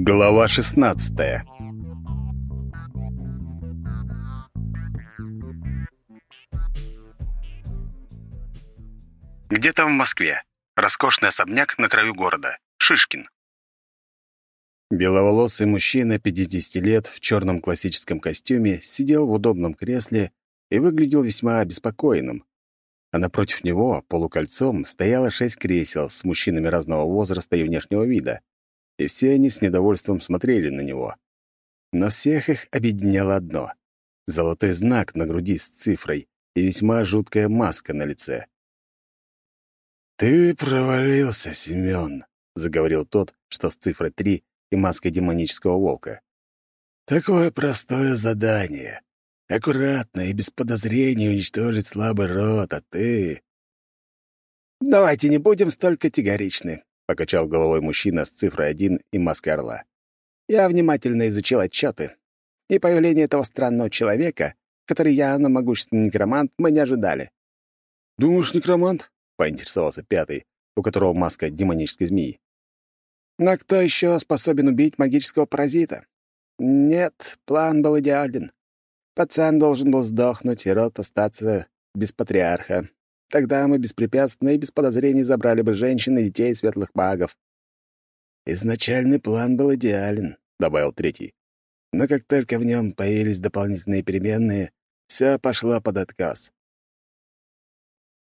Глава 16 Где-то в Москве. Роскошный особняк на краю города. Шишкин. Беловолосый мужчина 50 лет в черном классическом костюме сидел в удобном кресле и выглядел весьма обеспокоенным. А напротив него, полукольцом, стояло шесть кресел с мужчинами разного возраста и внешнего вида и все они с недовольством смотрели на него. Но всех их объединяло одно — золотой знак на груди с цифрой и весьма жуткая маска на лице. «Ты провалился, Семён», — заговорил тот, что с цифрой три и маской демонического волка. «Такое простое задание. Аккуратно и без подозрений уничтожить слабый род, а ты...» «Давайте не будем столь категоричны», покачал головой мужчина с цифрой один и маской орла. Я внимательно изучил отчеты, и появление этого странного человека, который явно могущественный некромант, мы не ожидали. «Думаешь, некромант?» — поинтересовался пятый, у которого маска демонической змеи. «Но кто еще способен убить магического паразита? Нет, план был идеален. Пацан должен был сдохнуть, и род остаться без патриарха. Тогда мы беспрепятственно и без подозрений забрали бы женщин и детей светлых магов. «Изначальный план был идеален», — добавил третий. «Но как только в нем появились дополнительные переменные, все пошло под отказ».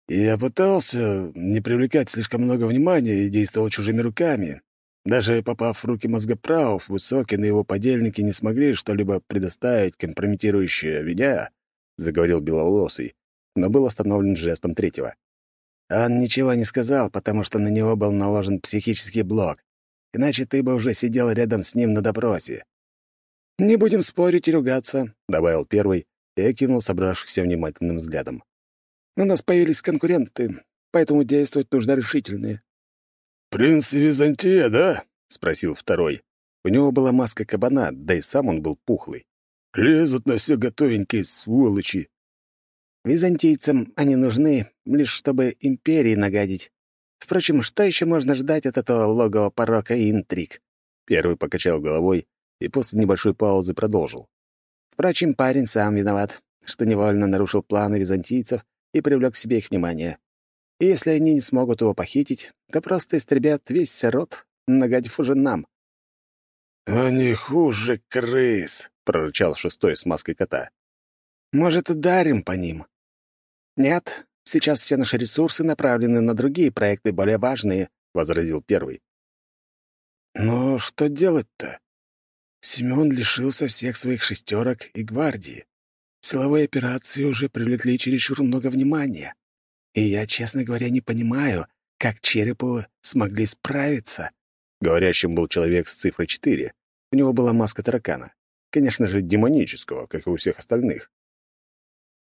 Я пытался не привлекать слишком много внимания и действовал чужими руками. Даже попав в руки мозгоправов, Высокин и его подельники не смогли что-либо предоставить, компрометирующее меня, — заговорил Беловолосый но был остановлен жестом третьего. Он ничего не сказал, потому что на него был наложен психический блок. Иначе ты бы уже сидел рядом с ним на допросе. «Не будем спорить и ругаться», — добавил первый и окинул собравшихся внимательным взглядом. «У нас появились конкуренты, поэтому действовать нужно решительнее». «Принц Византия, да?» — спросил второй. У него была маска кабана, да и сам он был пухлый. «Лезут на все готовенькие сволочи. Византийцам они нужны, лишь чтобы империи нагадить. Впрочем, что еще можно ждать от этого логова порока и интриг? Первый покачал головой и после небольшой паузы продолжил. Впрочем, парень сам виноват, что невольно нарушил планы византийцев и привлек к себе их внимание. И если они не смогут его похитить, то просто истребят весь род, нагадив уже нам. «Они хуже крыс», — прорычал шестой с маской кота. «Может, ударим по ним?» «Нет, сейчас все наши ресурсы направлены на другие проекты, более важные», — возразил первый. «Но что делать-то? Семён лишился всех своих шестерок и гвардии. Силовые операции уже привлекли чересчур много внимания. И я, честно говоря, не понимаю, как Череповы смогли справиться». Говорящим был человек с цифрой 4. У него была маска таракана. Конечно же, демонического, как и у всех остальных.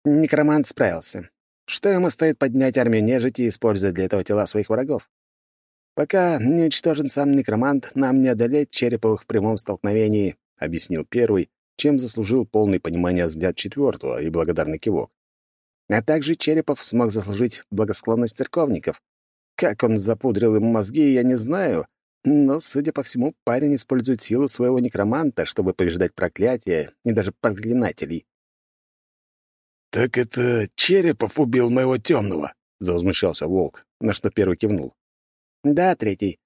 Некромант справился. Что ему стоит поднять армию нежити, используя для этого тела своих врагов? Пока не уничтожен сам некромант, нам не одолеть Череповых в прямом столкновении, — объяснил первый, чем заслужил полное понимание взгляд четвертого и благодарный кивок. А также Черепов смог заслужить благосклонность церковников. Как он запудрил им мозги, я не знаю, но, судя по всему, парень использует силу своего некроманта, чтобы побеждать проклятия и даже проклинателей. «Так это Черепов убил моего темного», — завозмущался волк, на что первый кивнул. «Да, третий.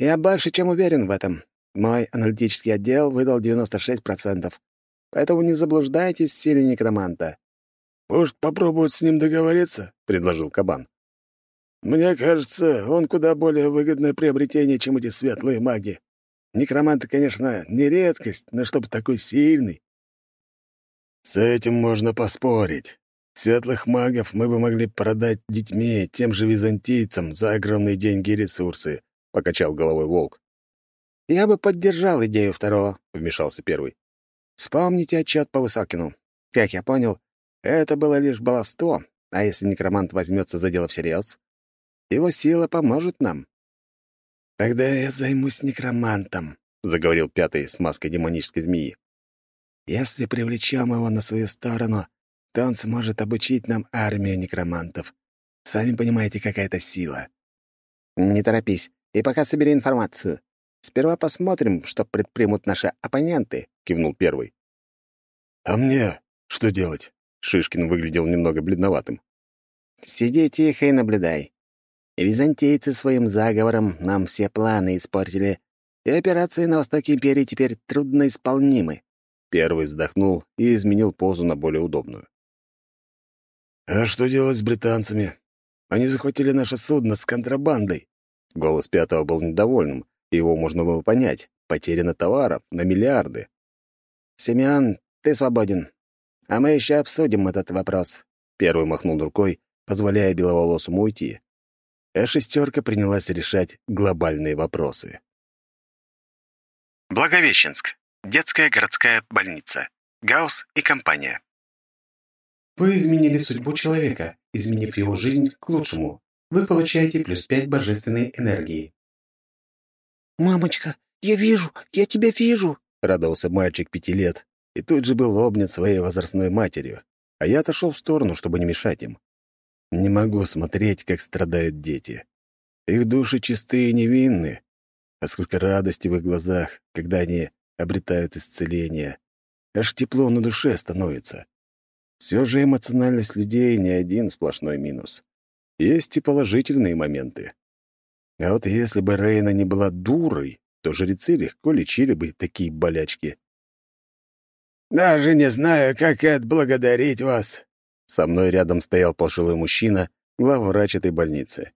Я больше чем уверен в этом. Мой аналитический отдел выдал 96%. Поэтому не заблуждайтесь в силе некроманта». «Может, попробовать с ним договориться?» — предложил Кабан. «Мне кажется, он куда более выгодное приобретение, чем эти светлые маги. Некроманты, конечно, не редкость, но чтобы такой сильный. С этим можно поспорить. Светлых магов мы бы могли продать детьми тем же византийцам за огромные деньги и ресурсы, — покачал головой волк. «Я бы поддержал идею второго», — вмешался первый. «Вспомните отчет по Высокину. Как я понял, это было лишь баловство, а если некромант возьмется за дело всерьез, его сила поможет нам». «Тогда я займусь некромантом», — заговорил пятый с маской демонической змеи. Если привлечем его на свою сторону, то он сможет обучить нам армию некромантов. Сами понимаете, какая это сила. Не торопись, и пока собери информацию. Сперва посмотрим, что предпримут наши оппоненты», — кивнул первый. «А мне что делать?» — Шишкин выглядел немного бледноватым. «Сиди тихо и наблюдай. Византийцы своим заговором нам все планы испортили, и операции на востоке империи теперь трудноисполнимы». Первый вздохнул и изменил позу на более удобную. «А что делать с британцами? Они захватили наше судно с контрабандой». Голос пятого был недовольным, и его можно было понять. Потеряно товаров на миллиарды. «Семен, ты свободен. А мы еще обсудим этот вопрос». Первый махнул рукой, позволяя беловолосому уйти а шестерка принялась решать глобальные вопросы. Благовещенск. Детская городская больница. Гаусс и компания. Вы изменили судьбу человека, изменив его жизнь к лучшему. Вы получаете плюс пять божественной энергии. «Мамочка, я вижу, я тебя вижу!» — радовался мальчик пяти лет и тут же был обнят своей возрастной матерью, а я отошел в сторону, чтобы не мешать им. Не могу смотреть, как страдают дети. Их души чистые и невинны, а сколько радости в их глазах, когда они обретают исцеление. Аж тепло на душе становится. Все же эмоциональность людей не один сплошной минус. Есть и положительные моменты. А вот если бы Рейна не была дурой, то жрецы легко лечили бы такие болячки. «Даже не знаю, как отблагодарить вас», со мной рядом стоял пожилой мужчина, главврач этой больницы.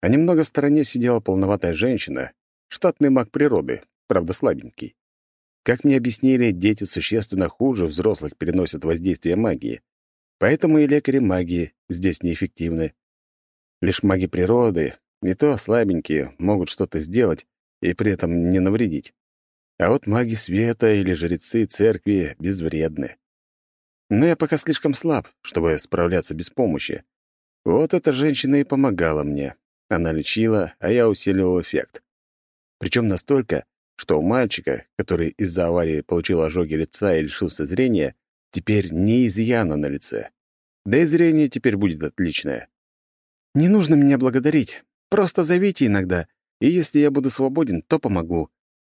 А немного в стороне сидела полноватая женщина, штатный маг природы, правда слабенький. Как мне объяснили, дети существенно хуже взрослых переносят воздействие магии. Поэтому и лекари магии здесь неэффективны. Лишь маги природы, не то слабенькие, могут что-то сделать и при этом не навредить. А вот маги света или жрецы церкви безвредны. Но я пока слишком слаб, чтобы справляться без помощи. Вот эта женщина и помогала мне. Она лечила, а я усиливал эффект. Причем настолько, что у мальчика, который из-за аварии получил ожоги лица и лишился зрения, теперь не изъяна на лице. Да и зрение теперь будет отличное. Не нужно меня благодарить. Просто зовите иногда, и если я буду свободен, то помогу.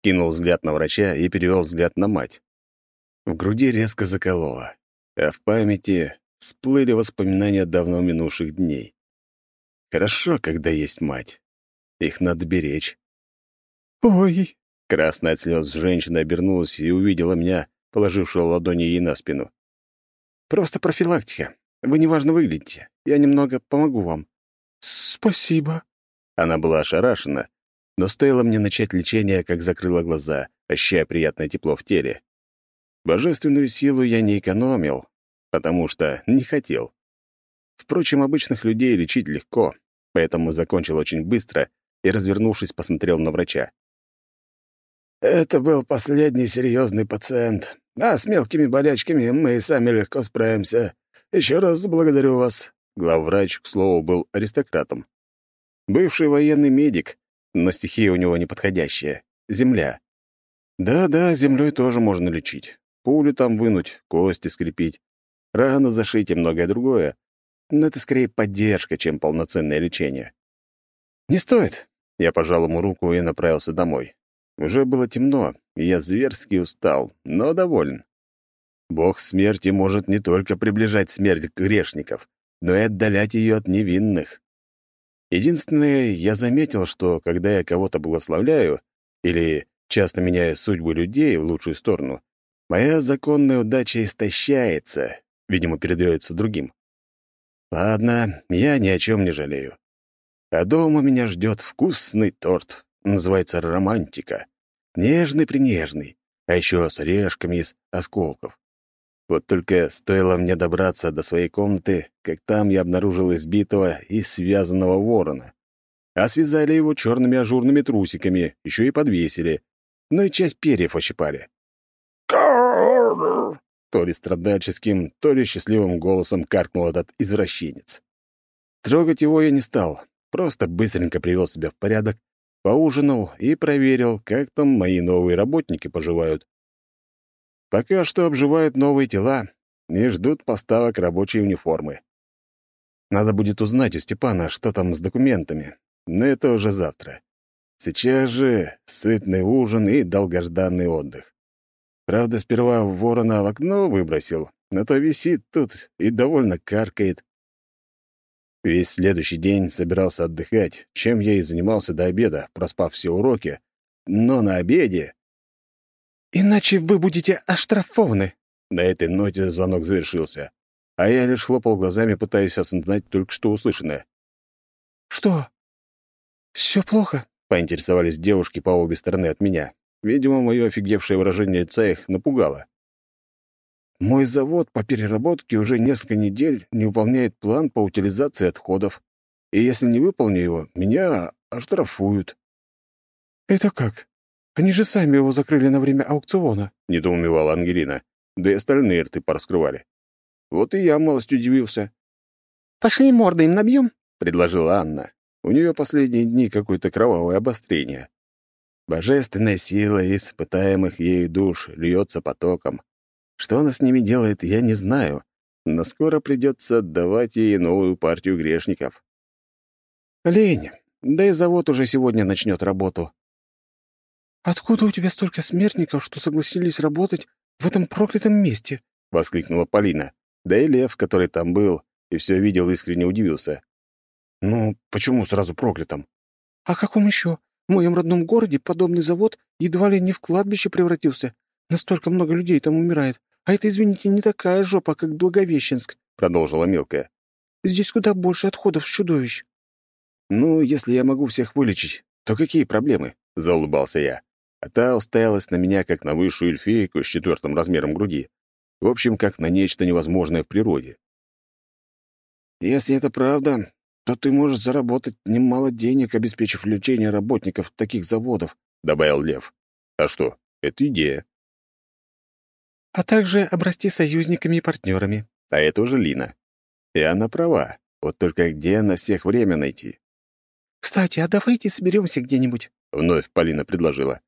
Кинул взгляд на врача и перевел взгляд на мать. В груди резко закололо а в памяти всплыли воспоминания давно минувших дней. Хорошо, когда есть мать. Их надо беречь. «Ой!» Красная от слез женщина обернулась и увидела меня, положившего ладони ей на спину. «Просто профилактика. Вы неважно выглядите. Я немного помогу вам». «Спасибо». Она была ошарашена, но стоило мне начать лечение, как закрыла глаза, ощущая приятное тепло в теле. Божественную силу я не экономил, потому что не хотел. Впрочем, обычных людей лечить легко, поэтому закончил очень быстро и, развернувшись, посмотрел на врача. «Это был последний серьезный пациент, а с мелкими болячками мы сами легко справимся. Еще раз благодарю вас». Главврач, к слову, был аристократом. Бывший военный медик, но стихия у него неподходящая — земля. Да-да, землей тоже можно лечить. Пулю там вынуть, кости скрепить, рану зашить и многое другое. Но это скорее поддержка, чем полноценное лечение. «Не стоит!» Я пожал ему руку и направился домой. Уже было темно, и я зверски устал, но доволен. Бог смерти может не только приближать смерть грешников, но и отдалять ее от невинных. Единственное, я заметил, что когда я кого-то благословляю или часто меняю судьбу людей в лучшую сторону, моя законная удача истощается, видимо, передается другим. Ладно, я ни о чем не жалею. А дома меня ждет вкусный торт, называется романтика. Нежный-принежный, а еще с орешками из осколков. Вот только стоило мне добраться до своей комнаты, как там я обнаружил избитого и связанного ворона. А связали его черными ажурными трусиками, еще и подвесили, но и часть перьев ощипали. То ли страдальческим, то ли счастливым голосом каркнул этот извращенец. Трогать его я не стал, просто быстренько привел себя в порядок, поужинал и проверил, как там мои новые работники поживают. Пока что обживают новые тела и ждут поставок рабочей униформы. Надо будет узнать у Степана, что там с документами, но это уже завтра. Сейчас же сытный ужин и долгожданный отдых. Правда, сперва ворона в окно выбросил, но то висит тут и довольно каркает. Весь следующий день собирался отдыхать, чем я и занимался до обеда, проспав все уроки. Но на обеде... «Иначе вы будете оштрафованы». На этой ноте звонок завершился, а я лишь хлопал глазами, пытаясь осознать только что услышанное. «Что? Все плохо?» — поинтересовались девушки по обе стороны от меня. Видимо, мое офигевшее выражение лица их напугало. Мой завод по переработке уже несколько недель не выполняет план по утилизации отходов. И если не выполню его, меня оштрафуют. «Это как? Они же сами его закрыли на время аукциона», — недоумевала Ангелина. Да и остальные рты пораскрывали. Вот и я малость удивился. «Пошли морды им набьем», — предложила Анна. У нее последние дни какое-то кровавое обострение. Божественная сила испытаемых ею душ льется потоком. Что она с ними делает, я не знаю, но скоро придется отдавать ей новую партию грешников. «Лень, да и завод уже сегодня начнет работу». «Откуда у тебя столько смертников, что согласились работать в этом проклятом месте?» — воскликнула Полина. Да и Лев, который там был и все видел, искренне удивился. «Ну, почему сразу проклятым?» «А каком еще? В моем родном городе подобный завод едва ли не в кладбище превратился. Настолько много людей там умирает. А это, извините, не такая жопа, как Благовещенск», — продолжила мелкая. «Здесь куда больше отходов чудовищ». «Ну, если я могу всех вылечить, то какие проблемы?» — заулыбался я. А та уставилась на меня, как на высшую эльфейку с четвертым размером груди. В общем, как на нечто невозможное в природе. «Если это правда, то ты можешь заработать немало денег, обеспечив лечение работников таких заводов», — добавил Лев. «А что, это идея а также обрасти союзниками и партнерами. А это уже Лина. И она права. Вот только где на всех время найти? «Кстати, а давайте соберемся где-нибудь», — вновь Полина предложила.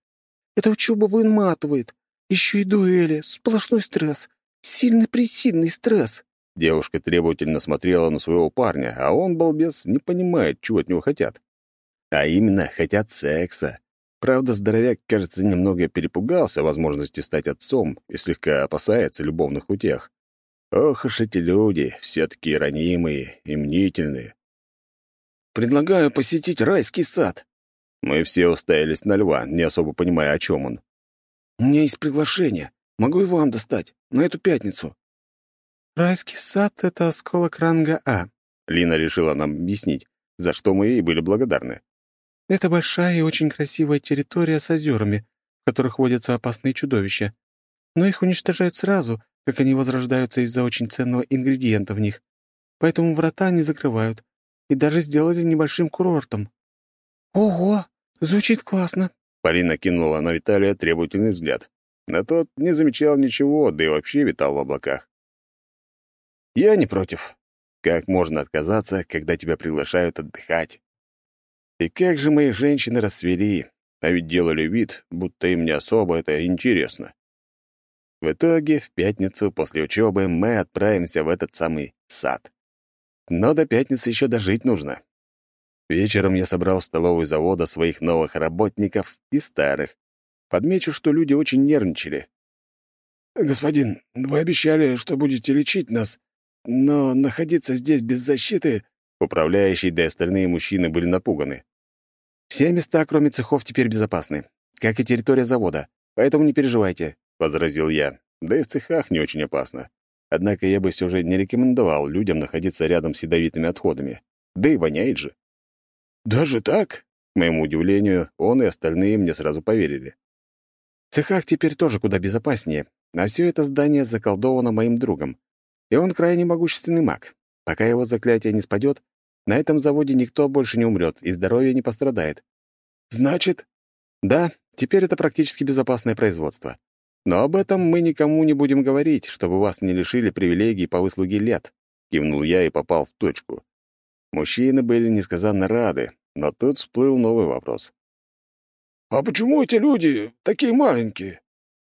«Эта учеба выматывает. Еще и дуэли, сплошной стресс. Сильный-пресильный стресс». Девушка требовательно смотрела на своего парня, а он, балбес, не понимает, чего от него хотят. А именно, хотят секса. Правда, здоровяк, кажется, немного перепугался возможности стать отцом и слегка опасается любовных утех. Ох уж эти люди, все такие ранимые и мнительные. «Предлагаю посетить райский сад». Мы все уставились на льва, не особо понимая, о чем он. «У меня есть приглашение. Могу и вам достать. На эту пятницу». «Райский сад — это осколок ранга А», — Лина решила нам объяснить, за что мы ей были благодарны. Это большая и очень красивая территория с озерами, в которых водятся опасные чудовища. Но их уничтожают сразу, как они возрождаются из-за очень ценного ингредиента в них. Поэтому врата не закрывают. И даже сделали небольшим курортом. «Ого! Звучит классно!» Полина кинула на Виталия требовательный взгляд. Но тот не замечал ничего, да и вообще витал в облаках. «Я не против. Как можно отказаться, когда тебя приглашают отдыхать?» И как же мои женщины расцвели, а ведь делали вид, будто им не особо это интересно. В итоге, в пятницу после учебы мы отправимся в этот самый сад. Но до пятницы еще дожить нужно. Вечером я собрал в столовую завода своих новых работников и старых. Подмечу, что люди очень нервничали. «Господин, вы обещали, что будете лечить нас, но находиться здесь без защиты...» Управляющий да и остальные мужчины были напуганы. Все места, кроме цехов, теперь безопасны, как и территория завода, поэтому не переживайте», — возразил я. «Да и в цехах не очень опасно. Однако я бы все же не рекомендовал людям находиться рядом с ядовитыми отходами. Да и воняет же». «Даже так?» К моему удивлению, он и остальные мне сразу поверили. В цехах теперь тоже куда безопаснее, а все это здание заколдовано моим другом. И он крайне могущественный маг. Пока его заклятие не спадет, на этом заводе никто больше не умрет, и здоровье не пострадает. Значит? Да, теперь это практически безопасное производство. Но об этом мы никому не будем говорить, чтобы вас не лишили привилегий по выслуге лет. Кивнул я и попал в точку. Мужчины были несказанно рады, но тут всплыл новый вопрос. «А почему эти люди такие маленькие?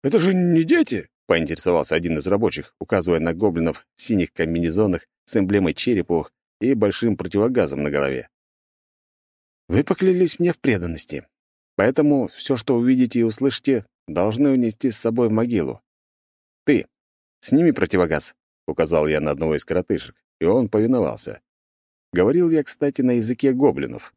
Это же не дети?» — поинтересовался один из рабочих, указывая на гоблинов в синих комбинезонах с эмблемой черепах и большим противогазом на голове. «Вы поклялись мне в преданности. Поэтому все, что увидите и услышите, должны унести с собой в могилу. Ты, сними противогаз, — указал я на одного из коротышек, и он повиновался. Говорил я, кстати, на языке гоблинов.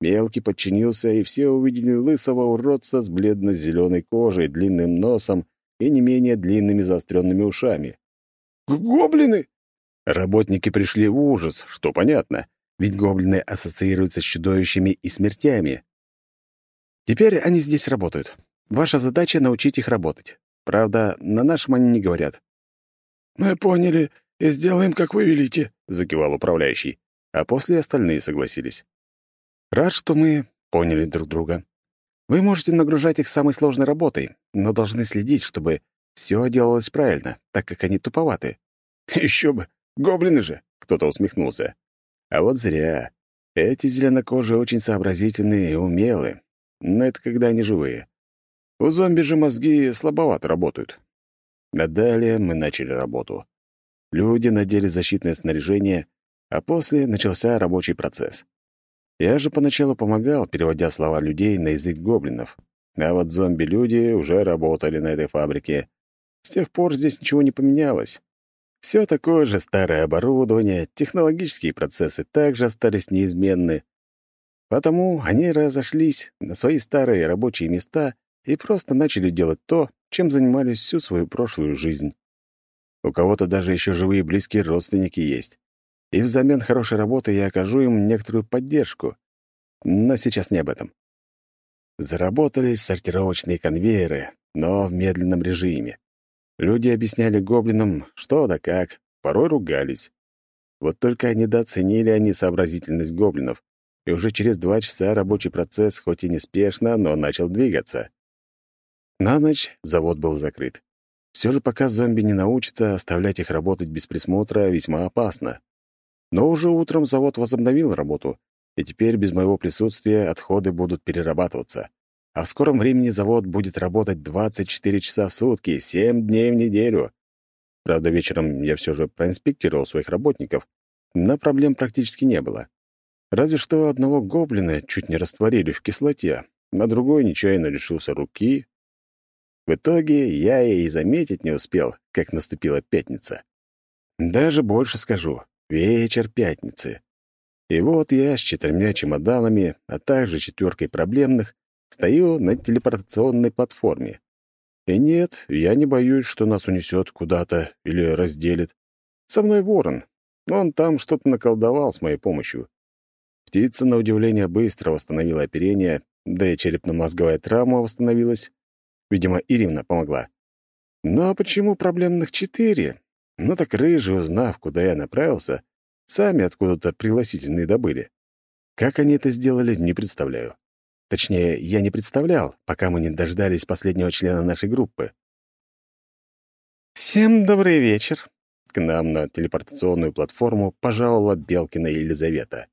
Мелкий подчинился, и все увидели лысого уродца с бледно-зеленой кожей, длинным носом и не менее длинными заостренными ушами. «Гоблины!» Работники пришли в ужас, что понятно, ведь гоблины ассоциируются с чудовищами и смертями. Теперь они здесь работают. Ваша задача — научить их работать. Правда, на нашем они не говорят. «Мы поняли и сделаем, как вы велите», — закивал управляющий. А после остальные согласились. «Рад, что мы поняли друг друга. Вы можете нагружать их самой сложной работой, но должны следить, чтобы все делалось правильно, так как они туповаты». «Еще бы! Гоблины же!» — кто-то усмехнулся. «А вот зря. Эти зеленокожие очень сообразительные и умелые, но это когда они живые. У зомби же мозги слабовато работают. А далее мы начали работу. Люди надели защитное снаряжение, а после начался рабочий процесс. Я же поначалу помогал, переводя слова людей на язык гоблинов. А вот зомби-люди уже работали на этой фабрике. С тех пор здесь ничего не поменялось. Все такое же старое оборудование, технологические процессы также остались неизменны. Потому они разошлись на свои старые рабочие места и просто начали делать то, чем занимались всю свою прошлую жизнь. У кого-то даже еще живые близкие родственники есть. И взамен хорошей работы я окажу им некоторую поддержку. Но сейчас не об этом. Заработали сортировочные конвейеры, но в медленном режиме. Люди объясняли гоблинам, что да как, порой ругались. Вот только недооценили они сообразительность гоблинов, и уже через два часа рабочий процесс, хоть и неспешно, но начал двигаться. На ночь завод был закрыт. Все же пока зомби не научатся, оставлять их работать без присмотра весьма опасно. Но уже утром завод возобновил работу, и теперь без моего присутствия отходы будут перерабатываться. А в скором времени завод будет работать 24 часа в сутки, 7 дней в неделю. Правда, вечером я все же проинспектировал своих работников, но проблем практически не было. Разве что одного гоблина чуть не растворили в кислоте, а другой нечаянно лишился руки, в итоге я и заметить не успел, как наступила пятница. Даже больше скажу — вечер пятницы. И вот я с четырьмя чемоданами, а также четверкой проблемных, стою на телепортационной платформе. И нет, я не боюсь, что нас унесет куда-то или разделит. Со мной ворон. Он там что-то наколдовал с моей помощью. Птица, на удивление, быстро восстановила оперение, да и черепно-мозговая травма восстановилась. Видимо, Ирина помогла. Но почему проблемных четыре? Ну так рыжие, узнав, куда я направился, сами откуда-то пригласительные добыли. Как они это сделали, не представляю. Точнее, я не представлял, пока мы не дождались последнего члена нашей группы. «Всем добрый вечер!» К нам на телепортационную платформу пожаловала Белкина Елизавета.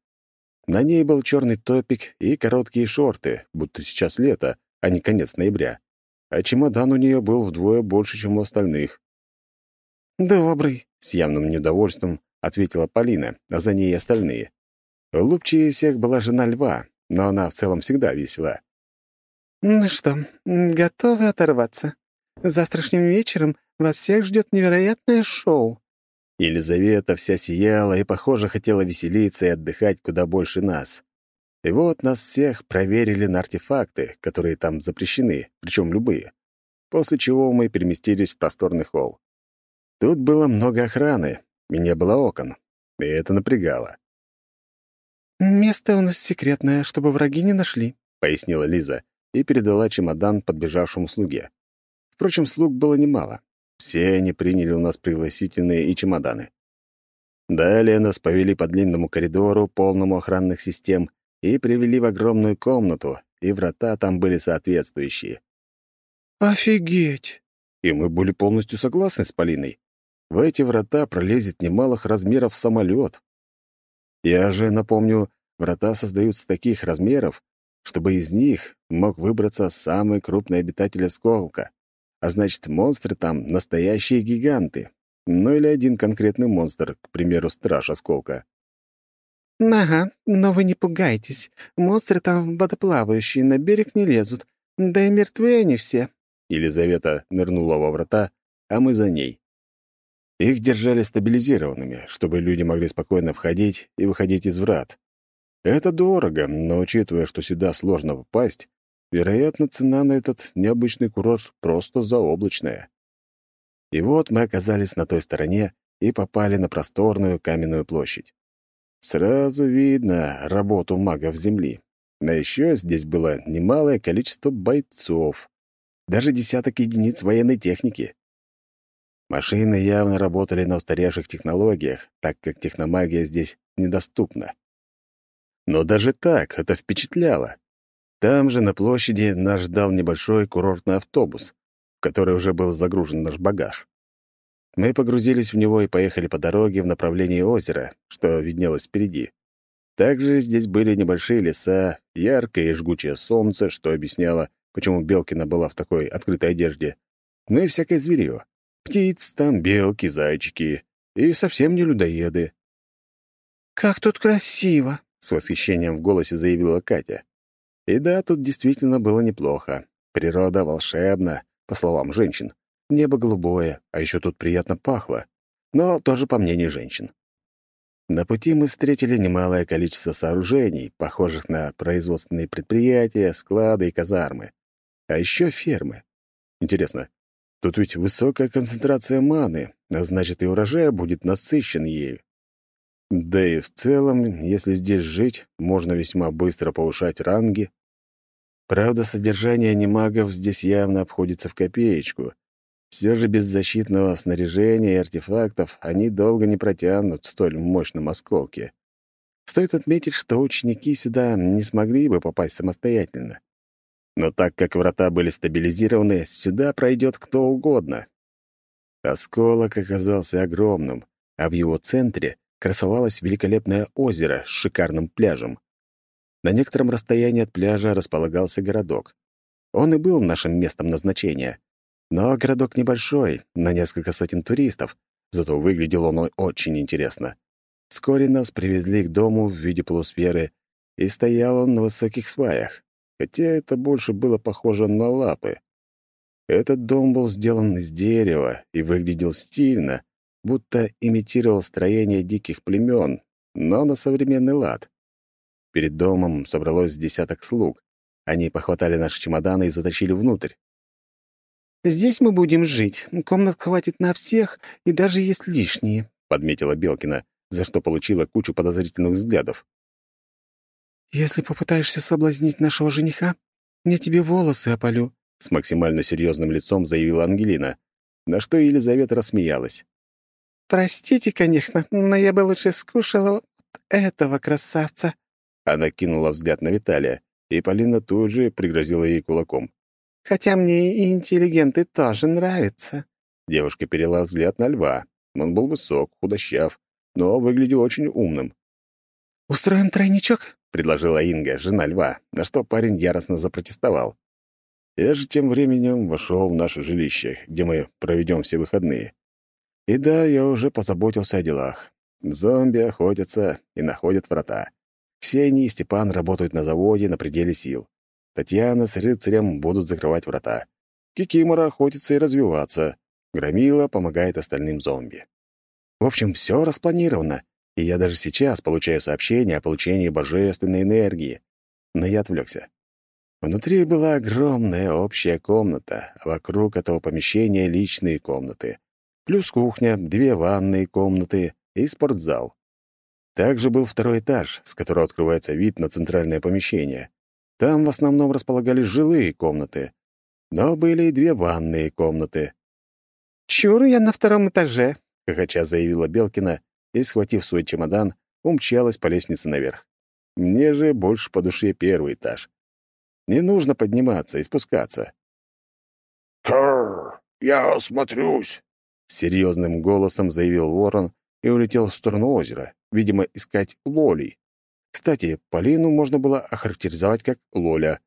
На ней был черный топик и короткие шорты, будто сейчас лето, а не конец ноября а чемодан у нее был вдвое больше, чем у остальных. «Добрый», — с явным неудовольствием ответила Полина, а за ней и остальные. Лупчей всех была жена льва, но она в целом всегда весела. «Ну что, готовы оторваться? Завтрашним вечером вас всех ждет невероятное шоу». Елизавета вся сияла и, похоже, хотела веселиться и отдыхать куда больше нас. И вот нас всех проверили на артефакты, которые там запрещены, причем любые. После чего мы переместились в просторный холл. Тут было много охраны, и не было окон, и это напрягало. «Место у нас секретное, чтобы враги не нашли», — пояснила Лиза и передала чемодан подбежавшему слуге. Впрочем, слуг было немало. Все они приняли у нас пригласительные и чемоданы. Далее нас повели по длинному коридору, полному охранных систем, и привели в огромную комнату, и врата там были соответствующие. «Офигеть!» И мы были полностью согласны с Полиной. В эти врата пролезет немалых размеров самолет. Я же напомню, врата создаются таких размеров, чтобы из них мог выбраться самый крупный обитатель осколка. А значит, монстры там — настоящие гиганты. Ну или один конкретный монстр, к примеру, страж осколка. «Ага, но вы не пугайтесь. Монстры там водоплавающие, на берег не лезут. Да и мертвые они все». Елизавета нырнула во врата, а мы за ней. Их держали стабилизированными, чтобы люди могли спокойно входить и выходить из врат. Это дорого, но учитывая, что сюда сложно попасть, вероятно, цена на этот необычный курорт просто заоблачная. И вот мы оказались на той стороне и попали на просторную каменную площадь. Сразу видно работу магов Земли. Но еще здесь было немалое количество бойцов, даже десяток единиц военной техники. Машины явно работали на устаревших технологиях, так как техномагия здесь недоступна. Но даже так это впечатляло. Там же на площади нас ждал небольшой курортный автобус, в который уже был загружен наш багаж. Мы погрузились в него и поехали по дороге в направлении озера, что виднелось впереди. Также здесь были небольшие леса, яркое и жгучее солнце, что объясняло, почему Белкина была в такой открытой одежде, ну и всякое зверье. Птиц там, белки, зайчики и совсем не людоеды. «Как тут красиво!» — с восхищением в голосе заявила Катя. И да, тут действительно было неплохо. Природа волшебна, по словам женщин. Небо голубое, а еще тут приятно пахло. Но тоже по мнению женщин. На пути мы встретили немалое количество сооружений, похожих на производственные предприятия, склады и казармы. А еще фермы. Интересно, тут ведь высокая концентрация маны, а значит, и урожай будет насыщен ею. Да и в целом, если здесь жить, можно весьма быстро повышать ранги. Правда, содержание немагов здесь явно обходится в копеечку — все же без защитного снаряжения и артефактов они долго не протянут в столь мощном осколке. Стоит отметить, что ученики сюда не смогли бы попасть самостоятельно. Но так как врата были стабилизированы, сюда пройдет кто угодно. Осколок оказался огромным, а в его центре красовалось великолепное озеро с шикарным пляжем. На некотором расстоянии от пляжа располагался городок. Он и был нашим местом назначения. Но городок небольшой, на несколько сотен туристов, зато выглядел он очень интересно. Вскоре нас привезли к дому в виде полусферы, и стоял он на высоких сваях, хотя это больше было похоже на лапы. Этот дом был сделан из дерева и выглядел стильно, будто имитировал строение диких племен, но на современный лад. Перед домом собралось десяток слуг. Они похватали наши чемоданы и затащили внутрь. «Здесь мы будем жить. Комнат хватит на всех, и даже есть лишние», — подметила Белкина, за что получила кучу подозрительных взглядов. «Если попытаешься соблазнить нашего жениха, я тебе волосы опалю», — с максимально серьезным лицом заявила Ангелина, на что Елизавета рассмеялась. «Простите, конечно, но я бы лучше скушала вот этого красавца». Она кинула взгляд на Виталия, и Полина тут же пригрозила ей кулаком. Хотя мне и интеллигенты тоже нравятся». Девушка перела взгляд на льва. Он был высок, худощав, но выглядел очень умным. «Устроим тройничок?» — предложила Инга, жена льва, на что парень яростно запротестовал. Я же тем временем вошел в наше жилище, где мы проведем все выходные. И да, я уже позаботился о делах. Зомби охотятся и находят врата. Ксения и Степан работают на заводе на пределе сил. Татьяна с рыцарем будут закрывать врата. Кикимора охотится и развиваться. Громила помогает остальным зомби. В общем, все распланировано, и я даже сейчас получаю сообщение о получении божественной энергии. Но я отвлекся. Внутри была огромная общая комната, а вокруг этого помещения личные комнаты. Плюс кухня, две ванные комнаты и спортзал. Также был второй этаж, с которого открывается вид на центральное помещение. Там в основном располагались жилые комнаты, но были и две ванные комнаты. «Чур я на втором этаже», — хохоча заявила Белкина и, схватив свой чемодан, умчалась по лестнице наверх. Мне же больше по душе первый этаж. Не нужно подниматься и спускаться. «Кар, я осмотрюсь», — серьезным голосом заявил ворон и улетел в сторону озера, видимо, искать лолей. Кстати, Полину можно было охарактеризовать как Лоля.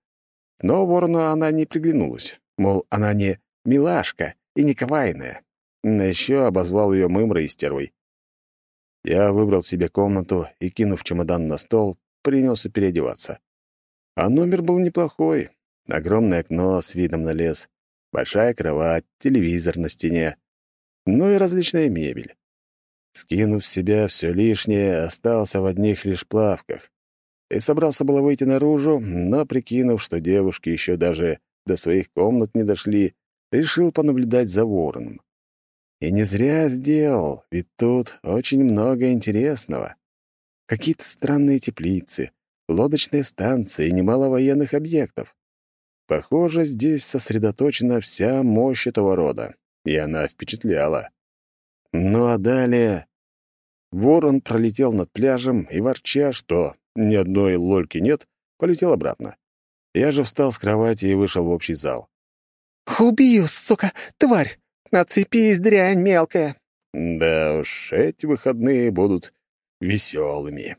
Но ворону она не приглянулась. Мол, она не милашка и не кавайная. Но еще обозвал ее мымрой и стервой. Я выбрал себе комнату и, кинув чемодан на стол, принялся переодеваться. А номер был неплохой. Огромное окно с видом на лес, большая кровать, телевизор на стене, ну и различная мебель. Скинув с себя все лишнее, остался в одних лишь плавках. И собрался было выйти наружу, но, прикинув, что девушки еще даже до своих комнат не дошли, решил понаблюдать за вороном. И не зря сделал, ведь тут очень много интересного. Какие-то странные теплицы, лодочные станции и немало военных объектов. Похоже, здесь сосредоточена вся мощь этого рода, и она впечатляла. Ну а далее... Ворон пролетел над пляжем и, ворча, что ни одной лольки нет, полетел обратно. Я же встал с кровати и вышел в общий зал. «Убью, сука, тварь! Отцепись, дрянь мелкая!» Да уж, эти выходные будут веселыми.